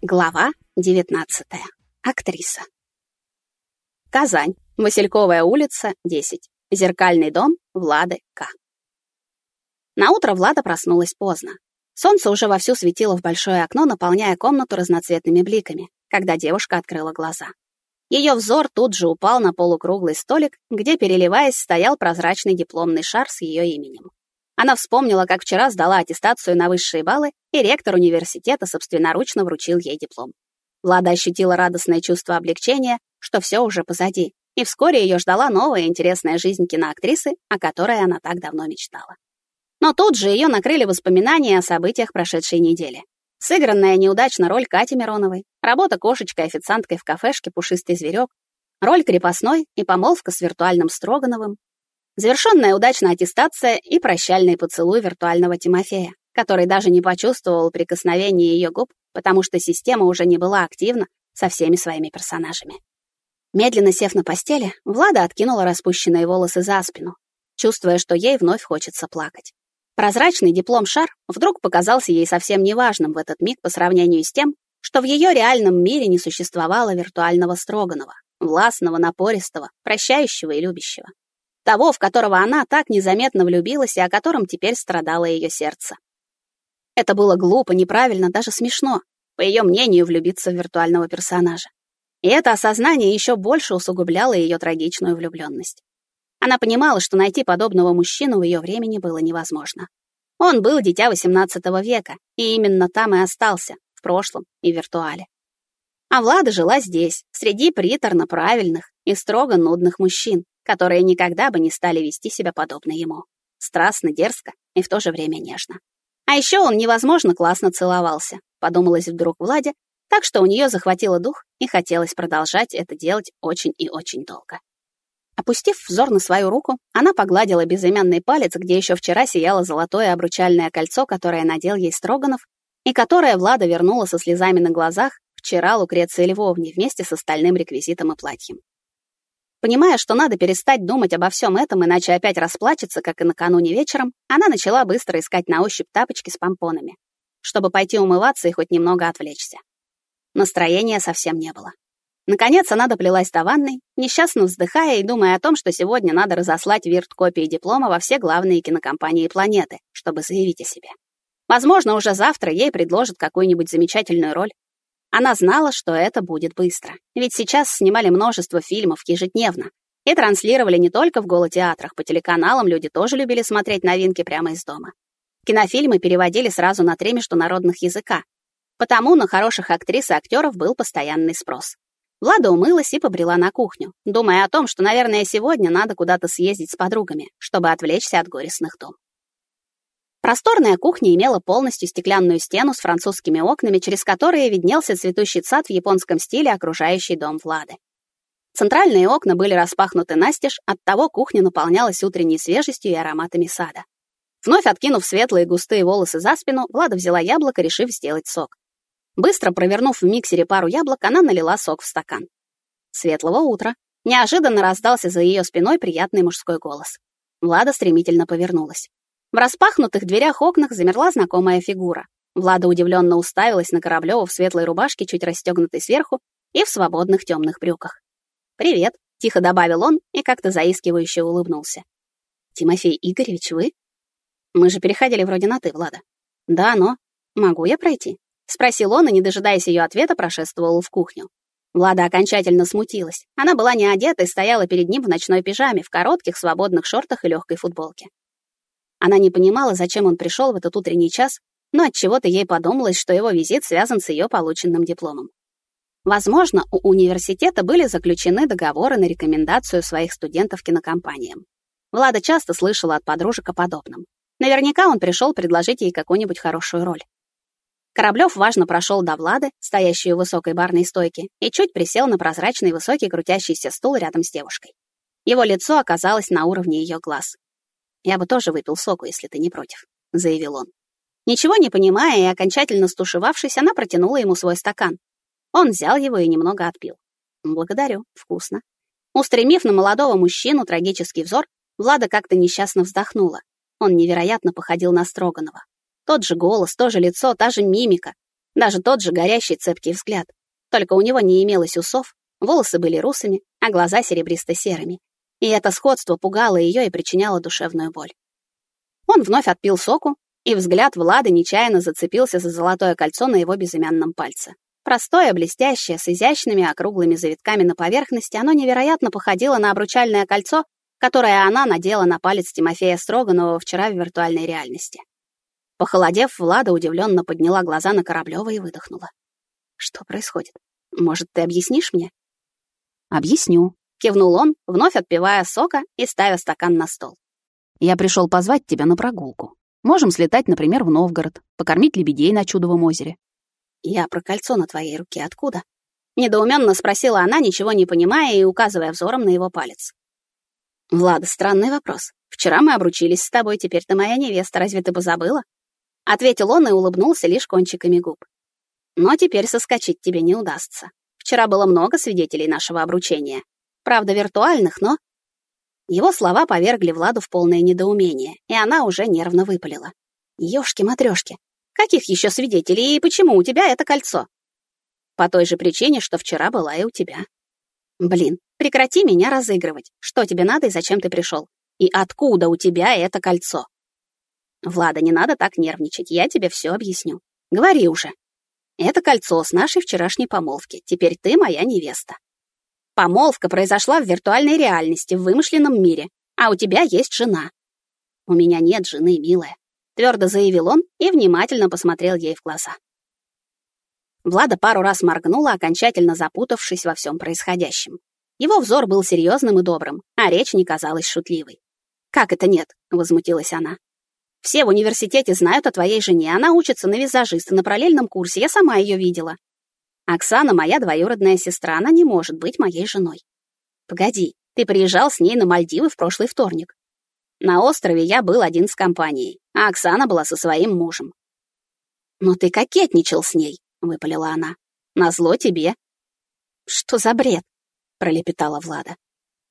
Глава 19. Актриса. Казань. Васильковая улица, 10. Зеркальный дом Влады К. На утро Влада проснулась поздно. Солнце уже вовсю светило в большое окно, наполняя комнату разноцветными бликами, когда девушка открыла глаза. Ее взор тут же упал на полукруглый столик, где, переливаясь, стоял прозрачный дипломный шар с ее именем. Она вспомнила, как вчера сдала аттестацию на высшие баллы, и ректор университета собственноручно вручил ей диплом. Влада ощутила радостное чувство облегчения, что все уже позади, и вскоре ее ждала новая интересная жизнь киноактрисы, о которой она так давно мечтала. Но тут же ее накрыли воспоминания о событиях прошедшей недели. Сыгранная неудачно роль Кати Мироновой, работа кошечкой-официанткой в кафешке «Пушистый зверек», роль крепостной и помолвка с виртуальным Строгановым, Завершенная удачная аттестация и прощальный поцелуй виртуального Тимофея, который даже не почувствовал прикосновения ее губ, потому что система уже не была активна со всеми своими персонажами. Медленно сев на постели, Влада откинула распущенные волосы за спину, чувствуя, что ей вновь хочется плакать. Прозрачный диплом-шар вдруг показался ей совсем неважным в этот миг по сравнению с тем, что в ее реальном мире не существовало виртуального Строганова, властного, напористого, прощающего и любящего того, в которого она так незаметно влюбилась и о котором теперь страдало ее сердце. Это было глупо, неправильно, даже смешно, по ее мнению, влюбиться в виртуального персонажа. И это осознание еще больше усугубляло ее трагичную влюбленность. Она понимала, что найти подобного мужчину в ее времени было невозможно. Он был дитя XVIII века, и именно там и остался, в прошлом и виртуале. А Влада жила здесь, среди приторно правильных и строго нудных мужчин, которые никогда бы не стали вести себя подобно ему. Страстно, дерзко и в то же время нежно. А еще он невозможно классно целовался, подумалось вдруг Владе, так что у нее захватило дух и хотелось продолжать это делать очень и очень долго. Опустив взор на свою руку, она погладила безымянный палец, где еще вчера сияло золотое обручальное кольцо, которое надел ей Строганов, и которое Влада вернула со слезами на глазах вчера Лукреции Львовне вместе с остальным реквизитом и платьем. Понимая, что надо перестать думать обо всем этом, иначе опять расплачется, как и накануне вечером, она начала быстро искать на ощупь тапочки с помпонами, чтобы пойти умываться и хоть немного отвлечься. Настроения совсем не было. Наконец она доплелась до ванной, несчастно вздыхая и думая о том, что сегодня надо разослать вирт-копии диплома во все главные кинокомпании планеты, чтобы заявить о себе. Возможно, уже завтра ей предложат какую-нибудь замечательную роль, она знала, что это будет быстро, ведь сейчас снимали множество фильмов ежедневно и транслировали не только в голотеатрах, по телеканалам люди тоже любили смотреть новинки прямо из дома. Кинофильмы переводили сразу на три международных языка, потому на хороших актрис и актеров был постоянный спрос. Влада умылась и побрела на кухню, думая о том, что, наверное, сегодня надо куда-то съездить с подругами, чтобы отвлечься от горестных дом. Просторная кухня имела полностью стеклянную стену с французскими окнами, через которые виднелся цветущий сад в японском стиле, окружающий дом Влады. Центральные окна были распахнуты настежь, оттого кухня наполнялась утренней свежестью и ароматами сада. Вновь откинув светлые густые волосы за спину, Влада взяла яблоко, решив сделать сок. Быстро провернув в миксере пару яблок, она налила сок в стакан. Светлого утра. Неожиданно раздался за ее спиной приятный мужской голос. Влада стремительно повернулась. В распахнутых дверях-окнах замерла знакомая фигура. Влада удивленно уставилась на Кораблёва в светлой рубашке, чуть расстегнутой сверху, и в свободных темных брюках. «Привет», — тихо добавил он и как-то заискивающе улыбнулся. «Тимофей Игоревич, вы?» «Мы же переходили вроде на «ты», Влада». «Да, но...» «Могу я пройти?» — спросил он и, не дожидаясь ее ответа, прошествовал в кухню. Влада окончательно смутилась. Она была не одета и стояла перед ним в ночной пижаме, в коротких свободных шортах и легкой футболке. Она не понимала, зачем он пришел в этот утренний час, но от чего то ей подумалось, что его визит связан с ее полученным дипломом. Возможно, у университета были заключены договоры на рекомендацию своих студентов кинокомпаниям. Влада часто слышала от подружек о подобном. Наверняка он пришел предложить ей какую-нибудь хорошую роль. Кораблев важно прошел до Влады, стоящей у высокой барной стойки, и чуть присел на прозрачный высокий крутящийся стул рядом с девушкой. Его лицо оказалось на уровне ее глаз. «Я бы тоже выпил соку, если ты не против», — заявил он. Ничего не понимая и окончательно стушевавшись, она протянула ему свой стакан. Он взял его и немного отпил. «Благодарю, вкусно». Устремив на молодого мужчину трагический взор, Влада как-то несчастно вздохнула. Он невероятно походил на Строганова. Тот же голос, то же лицо, та же мимика. Даже тот же горящий цепкий взгляд. Только у него не имелось усов, волосы были русыми, а глаза серебристо-серыми. И это сходство пугало ее и причиняло душевную боль. Он вновь отпил соку, и взгляд Влады нечаянно зацепился за золотое кольцо на его безымянном пальце. Простое, блестящее, с изящными округлыми завитками на поверхности, оно невероятно походило на обручальное кольцо, которое она надела на палец Тимофея Строганова вчера в виртуальной реальности. Похолодев, Влада удивленно подняла глаза на Кораблёва и выдохнула. «Что происходит? Может, ты объяснишь мне?» «Объясню», — кивнул он, вновь отпивая сока и ставя стакан на стол. «Я пришел позвать тебя на прогулку. Можем слетать, например, в Новгород, покормить лебедей на Чудовом озере. «Я про кольцо на твоей руке откуда?» Недоуменно спросила она, ничего не понимая и указывая взором на его палец. «Влада, странный вопрос. Вчера мы обручились с тобой, теперь ты моя невеста, разве ты позабыла?» Ответил он и улыбнулся лишь кончиками губ. «Но теперь соскочить тебе не удастся. Вчера было много свидетелей нашего обручения. Правда, виртуальных, но...» Его слова повергли Владу в полное недоумение, и она уже нервно выпалила. «Ёшки-матрёшки, Каких еще свидетелей и почему у тебя это кольцо? По той же причине, что вчера была и у тебя. Блин, прекрати меня разыгрывать. Что тебе надо и зачем ты пришел? И откуда у тебя это кольцо? Влада, не надо так нервничать, я тебе все объясню. Говори уже. Это кольцо с нашей вчерашней помолвки. Теперь ты моя невеста. Помолвка произошла в виртуальной реальности, в вымышленном мире, а у тебя есть жена. У меня нет жены, милая твердо заявил он и внимательно посмотрел ей в глаза. Влада пару раз моргнула, окончательно запутавшись во всем происходящем. Его взор был серьезным и добрым, а речь не казалась шутливой. «Как это нет?» — возмутилась она. «Все в университете знают о твоей жене, она учится на визажиста на параллельном курсе, я сама ее видела. Оксана моя двоюродная сестра, она не может быть моей женой. Погоди, ты приезжал с ней на Мальдивы в прошлый вторник. На острове я был один с компанией, а Оксана была со своим мужем. «Но ты кокетничал с ней», — выпалила она. «Назло тебе». «Что за бред?» — пролепетала Влада.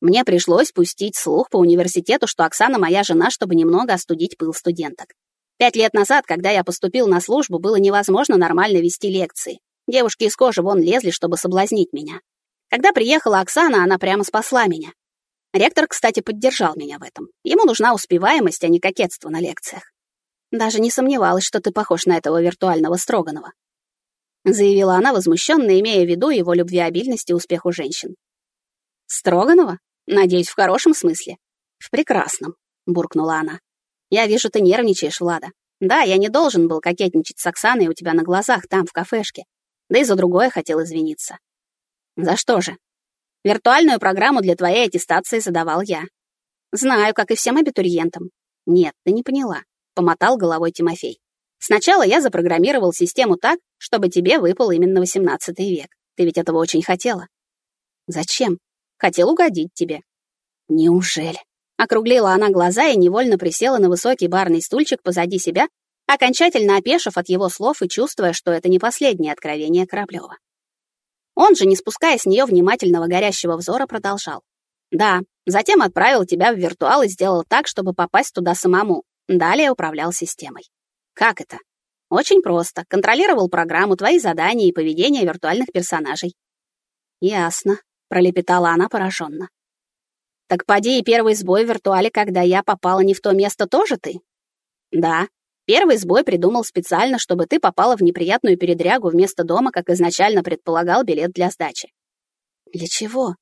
«Мне пришлось пустить слух по университету, что Оксана моя жена, чтобы немного остудить пыл студенток. Пять лет назад, когда я поступил на службу, было невозможно нормально вести лекции. Девушки из кожи вон лезли, чтобы соблазнить меня. Когда приехала Оксана, она прямо спасла меня. Ректор, кстати, поддержал меня в этом. Ему нужна успеваемость, а не кокетство на лекциях. Даже не сомневалась, что ты похож на этого виртуального Строганова. Заявила она, возмущенно имея в виду его любвеобильность и успех у женщин. Строганова? Надеюсь, в хорошем смысле. В прекрасном, буркнула она. Я вижу, ты нервничаешь, Влада. Да, я не должен был кокетничать с Оксаной у тебя на глазах там, в кафешке. Да и за другое хотел извиниться. За что же? Виртуальную программу для твоей аттестации задавал я. Знаю, как и всем абитуриентам. Нет, ты не поняла, помотал головой Тимофей. Сначала я запрограммировал систему так, чтобы тебе выпал именно XVIII век. Ты ведь этого очень хотела. Зачем? Хотел угодить тебе. Неужели? Округлила она глаза и невольно присела на высокий барный стульчик позади себя, окончательно опешив от его слов и чувствуя, что это не последнее откровение Кораблёва. Он же, не спуская с нее внимательного горящего взора, продолжал. «Да, затем отправил тебя в виртуал и сделал так, чтобы попасть туда самому. Далее управлял системой». «Как это?» «Очень просто. Контролировал программу, твои задания и поведение виртуальных персонажей». «Ясно», — пролепетала она пораженно. «Так поди и первый сбой в виртуале, когда я попала не в то место, тоже ты?» «Да», Первый сбой придумал специально, чтобы ты попала в неприятную передрягу вместо дома, как изначально предполагал билет для сдачи. Для чего?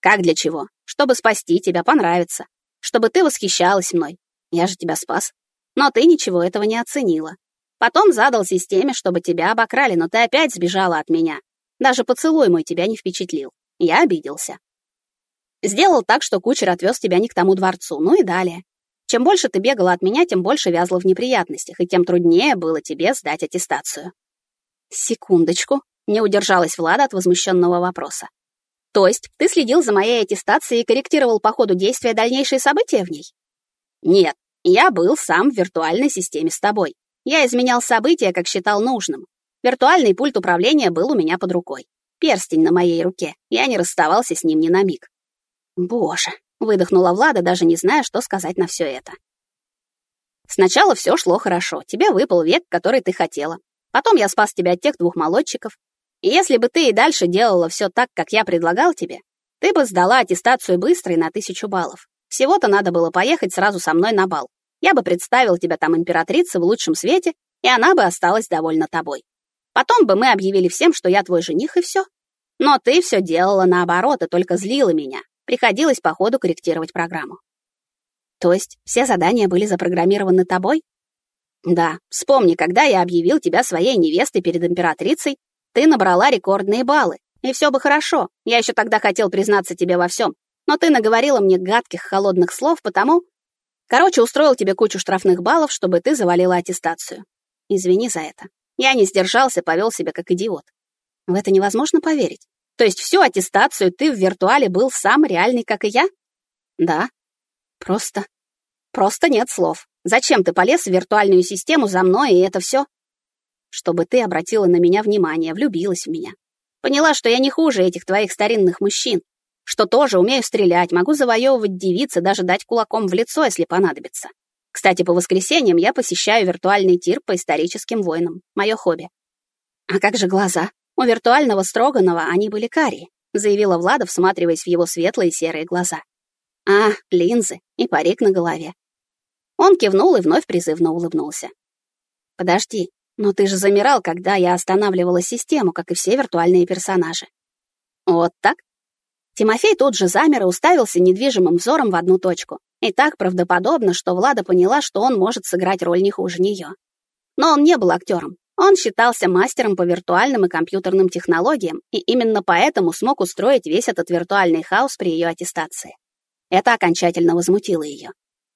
Как для чего? Чтобы спасти тебя, понравиться. Чтобы ты восхищалась мной. Я же тебя спас. Но ты ничего этого не оценила. Потом задал системе, чтобы тебя обокрали, но ты опять сбежала от меня. Даже поцелуй мой тебя не впечатлил. Я обиделся. Сделал так, что кучер отвез тебя не к тому дворцу, ну и далее. Чем больше ты бегала от меня, тем больше вязла в неприятностях, и тем труднее было тебе сдать аттестацию. Секундочку, не удержалась Влада от возмущенного вопроса. То есть ты следил за моей аттестацией и корректировал по ходу действия дальнейшие события в ней? Нет, я был сам в виртуальной системе с тобой. Я изменял события, как считал нужным. Виртуальный пульт управления был у меня под рукой. Перстень на моей руке. Я не расставался с ним ни на миг. Боже, Выдохнула Влада, даже не зная, что сказать на все это. Сначала все шло хорошо. Тебе выпал век, который ты хотела. Потом я спас тебя от тех двух молодчиков. И если бы ты и дальше делала все так, как я предлагал тебе, ты бы сдала аттестацию быстро и на тысячу баллов. Всего-то надо было поехать сразу со мной на бал. Я бы представил тебя там императрицей в лучшем свете, и она бы осталась довольна тобой. Потом бы мы объявили всем, что я твой жених, и все. Но ты все делала наоборот и только злила меня. Приходилось по ходу корректировать программу. То есть все задания были запрограммированы тобой? Да, вспомни, когда я объявил тебя своей невестой перед императрицей, ты набрала рекордные баллы. И все бы хорошо. Я еще тогда хотел признаться тебе во всем. Но ты наговорила мне гадких, холодных слов, потому... Короче, устроил тебе кучу штрафных баллов, чтобы ты завалила аттестацию. Извини за это. Я не сдержался, повел себя как идиот. В это невозможно поверить. То есть всю аттестацию ты в виртуале был сам реальный, как и я? Да. Просто... Просто нет слов. Зачем ты полез в виртуальную систему за мной, и это все? Чтобы ты обратила на меня внимание, влюбилась в меня. Поняла, что я не хуже этих твоих старинных мужчин, что тоже умею стрелять, могу завоевывать девицы, даже дать кулаком в лицо, если понадобится. Кстати, по воскресеньям я посещаю виртуальный тир по историческим войнам. Мое хобби. А как же глаза? У виртуального Строганова они были карие, заявила Влада, всматриваясь в его светлые серые глаза. А, линзы и парик на голове. Он кивнул и вновь призывно улыбнулся. Подожди, но ты же замирал, когда я останавливала систему, как и все виртуальные персонажи. Вот так? Тимофей тут же замер и уставился недвижимым взором в одну точку. И так правдоподобно, что Влада поняла, что он может сыграть роль не хуже нее. Но он не был актером. Он считался мастером по виртуальным и компьютерным технологиям, и именно поэтому смог устроить весь этот виртуальный хаос при ее аттестации. Это окончательно возмутило ее.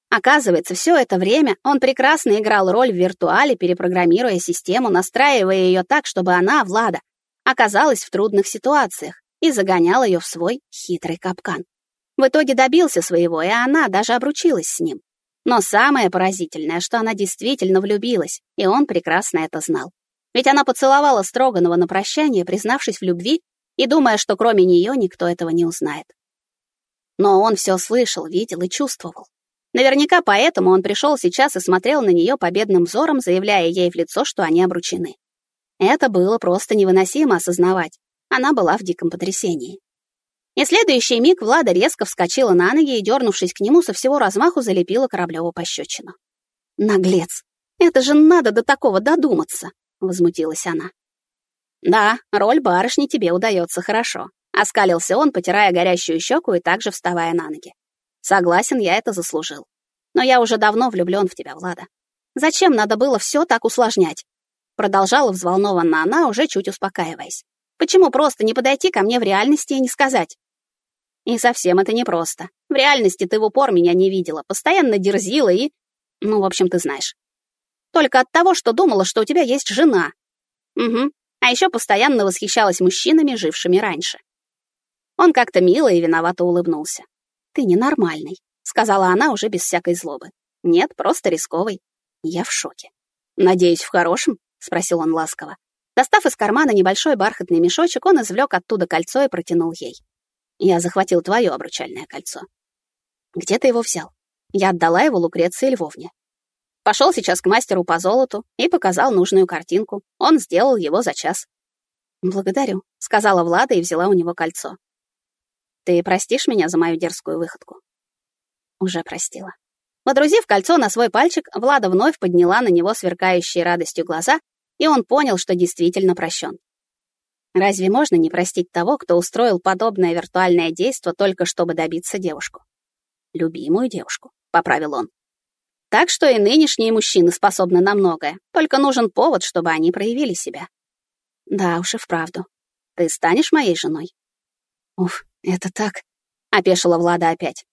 Оказывается, все это время он прекрасно играл роль в виртуале, перепрограммируя систему, настраивая ее так, чтобы она, Влада, оказалась в трудных ситуациях и загонял ее в свой хитрый капкан. В итоге добился своего, и она даже обручилась с ним. Но самое поразительное, что она действительно влюбилась, и он прекрасно это знал. Ведь она поцеловала Строганова на прощание, признавшись в любви и думая, что кроме нее никто этого не узнает. Но он все слышал, видел и чувствовал. Наверняка поэтому он пришел сейчас и смотрел на нее победным взором, заявляя ей в лицо, что они обручены. Это было просто невыносимо осознавать. Она была в диком потрясении. И следующий миг Влада резко вскочила на ноги и, дернувшись к нему, со всего размаху залепила Кораблёву пощечину. «Наглец! Это же надо до такого додуматься!» — возмутилась она. «Да, роль барышни тебе удается хорошо», — оскалился он, потирая горящую щеку и также вставая на ноги. «Согласен, я это заслужил. Но я уже давно влюблен в тебя, Влада. Зачем надо было все так усложнять?» Продолжала взволнованно она, уже чуть успокаиваясь. «Почему просто не подойти ко мне в реальности и не сказать? И совсем это непросто. В реальности ты в упор меня не видела, постоянно дерзила и... Ну, в общем, ты знаешь. Только от того, что думала, что у тебя есть жена. Угу. А еще постоянно восхищалась мужчинами, жившими раньше. Он как-то мило и виновато улыбнулся. «Ты ненормальный», — сказала она уже без всякой злобы. «Нет, просто рисковый». Я в шоке. «Надеюсь, в хорошем?» — спросил он ласково. Достав из кармана небольшой бархатный мешочек, он извлек оттуда кольцо и протянул ей. Я захватил твое обручальное кольцо. Где ты его взял? Я отдала его Лукреции Львовне. Пошел сейчас к мастеру по золоту и показал нужную картинку. Он сделал его за час. «Благодарю», — сказала Влада и взяла у него кольцо. «Ты простишь меня за мою дерзкую выходку?» Уже простила. Водрузив кольцо на свой пальчик, Влада вновь подняла на него сверкающие радостью глаза, и он понял, что действительно прощен. Разве можно не простить того, кто устроил подобное виртуальное действо только чтобы добиться девушку? Любимую девушку, поправил он. Так что и нынешние мужчины способны на многое, только нужен повод, чтобы они проявили себя. Да уж и вправду. Ты станешь моей женой? Уф, это так, опешила Влада опять.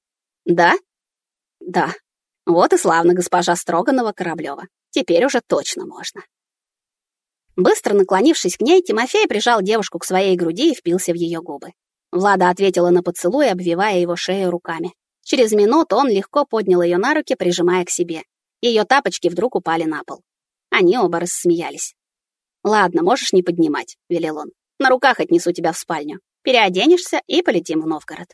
Да? Да. Вот и славно госпожа Строганова Кораблёва. Теперь уже точно можно. Быстро наклонившись к ней, Тимофей прижал девушку к своей груди и впился в ее губы. Влада ответила на поцелуй, обвивая его шею руками. Через минуту он легко поднял ее на руки, прижимая к себе. Ее тапочки вдруг упали на пол. Они оба рассмеялись. «Ладно, можешь не поднимать», — велел он. «На руках отнесу тебя в спальню. Переоденешься и полетим в Новгород».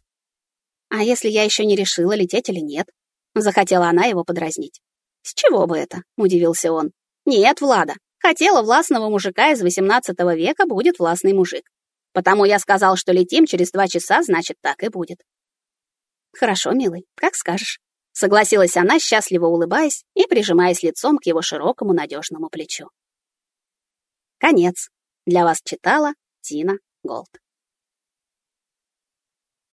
«А если я еще не решила, лететь или нет?» Захотела она его подразнить. «С чего бы это?» — удивился он. «Нет, Влада, Хотела властного мужика из XVIII века, будет властный мужик. Потому я сказал, что летим через два часа, значит, так и будет. Хорошо, милый, как скажешь. Согласилась она, счастливо улыбаясь и прижимаясь лицом к его широкому надежному плечу. Конец. Для вас читала Тина Голд.